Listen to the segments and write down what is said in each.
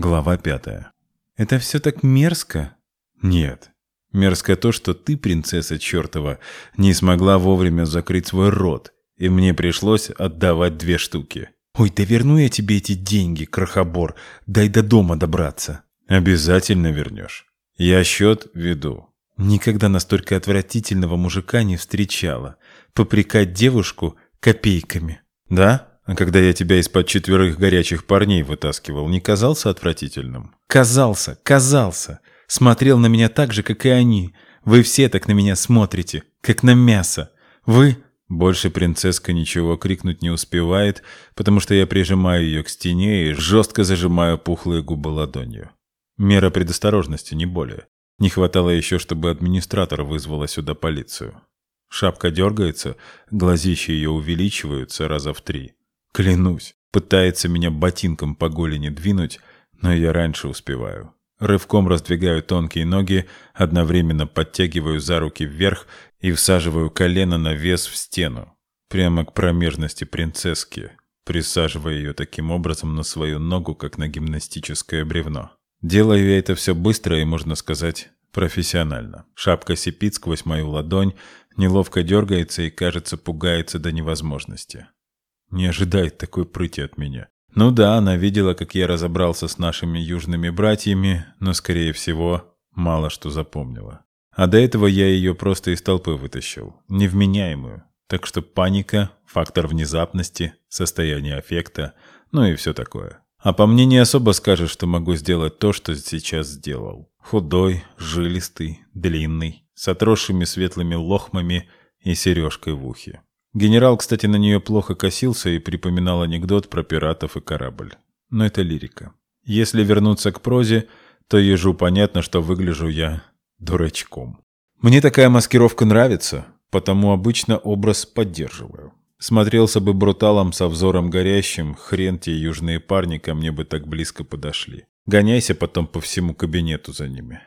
Глава пятая. «Это все так мерзко?» «Нет. Мерзко то, что ты, принцесса чертова, не смогла вовремя закрыть свой рот, и мне пришлось отдавать две штуки». «Ой, да верну я тебе эти деньги, крохобор. Дай до дома добраться». «Обязательно вернешь. Я счет веду». Никогда настолько отвратительного мужика не встречала. Попрекать девушку копейками. «Да?» А когда я тебя из-под четверых горячих парней вытаскивал, не казался отвратительным? Казался, казался. Смотрел на меня так же, как и они. Вы все так на меня смотрите, как на мясо. Вы... Больше принцесска ничего крикнуть не успевает, потому что я прижимаю ее к стене и жестко зажимаю пухлые губы ладонью. Мера предосторожности, не более. Не хватало еще, чтобы администратор вызвала сюда полицию. Шапка дергается, глазища ее увеличиваются раза в три. Клянусь, пытается меня ботинком по голени двинуть, но я раньше успеваю. Рывком раздвигаю тонкие ноги, одновременно подтягиваю за руки вверх и всаживаю колено на вес в стену, прямо к промежности принцесски, присаживая ее таким образом на свою ногу, как на гимнастическое бревно. Делаю я это все быстро и, можно сказать, профессионально. Шапка сипит сквозь мою ладонь, неловко дергается и, кажется, пугается до невозможности. Не ожидает такой прыти от меня. Ну да, она видела, как я разобрался с нашими южными братьями, но, скорее всего, мало что запомнила. А до этого я ее просто из толпы вытащил, невменяемую. Так что паника, фактор внезапности, состояние аффекта, ну и все такое. А по мне не особо скажешь, что могу сделать то, что сейчас сделал. Худой, жилистый, длинный, с отросшими светлыми лохмами и сережкой в ухе. Генерал, кстати, на нее плохо косился и припоминал анекдот про пиратов и корабль. Но это лирика. Если вернуться к прозе, то ежу понятно, что выгляжу я дурачком. Мне такая маскировка нравится, потому обычно образ поддерживаю. Смотрелся бы бруталом со взором горящим, хрен те южные парни ко мне бы так близко подошли. Гоняйся потом по всему кабинету за ними.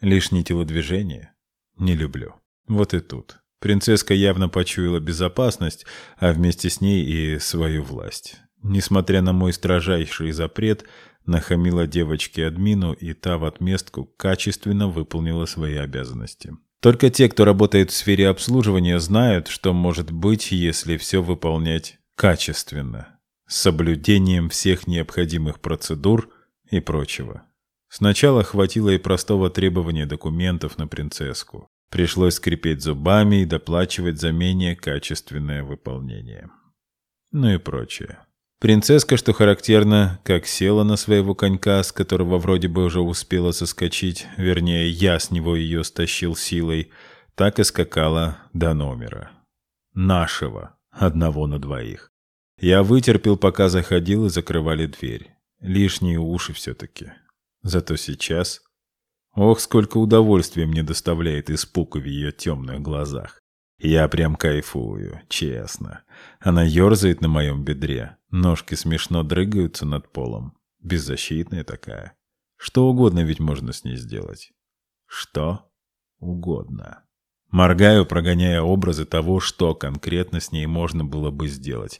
Лишние телодвижения не люблю. Вот и тут. Принцесска явно почуяла безопасность, а вместе с ней и свою власть. Несмотря на мой строжайший запрет, нахамила девочке админу, и та в отместку качественно выполнила свои обязанности. Только те, кто работает в сфере обслуживания, знают, что может быть, если все выполнять качественно, с соблюдением всех необходимых процедур и прочего. Сначала хватило и простого требования документов на принцесску. Пришлось скрипеть зубами и доплачивать за менее качественное выполнение. Ну и прочее. Принцесска, что характерно, как села на своего конька, с которого вроде бы уже успела соскочить, вернее, я с него ее стащил силой, так и скакала до номера. Нашего, одного на двоих. Я вытерпел, пока заходил и закрывали дверь. Лишние уши все-таки. Зато сейчас Ох, сколько удовольствия мне доставляет испуг в ее темных глазах. Я прям кайфую, честно. Она ерзает на моем бедре, ножки смешно дрыгаются над полом. Беззащитная такая. Что угодно ведь можно с ней сделать. Что угодно. Моргаю, прогоняя образы того, что конкретно с ней можно было бы сделать.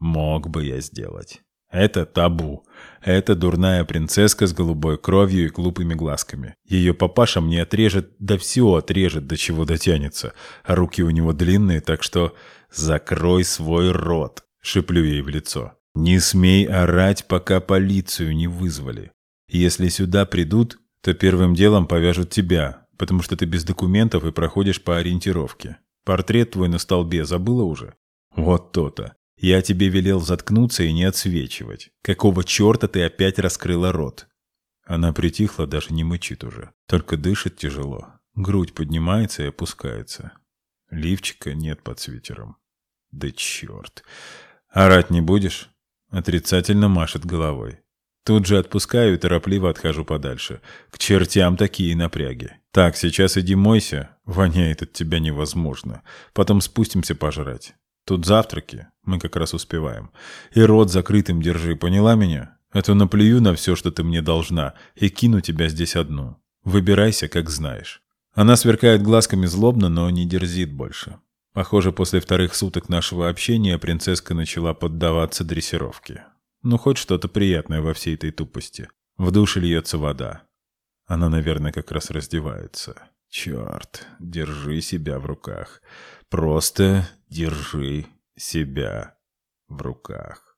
Мог бы я сделать. Это табу. Это дурная принцесска с голубой кровью и глупыми глазками. Ее папаша мне отрежет, да все отрежет, до чего дотянется. А руки у него длинные, так что закрой свой рот, шиплю ей в лицо. Не смей орать, пока полицию не вызвали. Если сюда придут, то первым делом повяжут тебя, потому что ты без документов и проходишь по ориентировке. Портрет твой на столбе забыла уже? Вот то-то. Я тебе велел заткнуться и не отсвечивать. Какого черта ты опять раскрыла рот?» Она притихла, даже не мычит уже. Только дышит тяжело. Грудь поднимается и опускается. Лифчика нет под свитером. Да черт. Орать не будешь? Отрицательно машет головой. Тут же отпускаю и торопливо отхожу подальше. К чертям такие напряги. Так, сейчас иди мойся. Воняет от тебя невозможно. Потом спустимся пожрать. Тут завтраки, мы как раз успеваем. И рот закрытым держи, поняла меня? А то наплюю на все, что ты мне должна, и кину тебя здесь одну. Выбирайся, как знаешь». Она сверкает глазками злобно, но не дерзит больше. Похоже, после вторых суток нашего общения принцесска начала поддаваться дрессировке. Ну, хоть что-то приятное во всей этой тупости. В душе льется вода. Она, наверное, как раз раздевается. Черт, держи себя в руках. Просто держи себя в руках.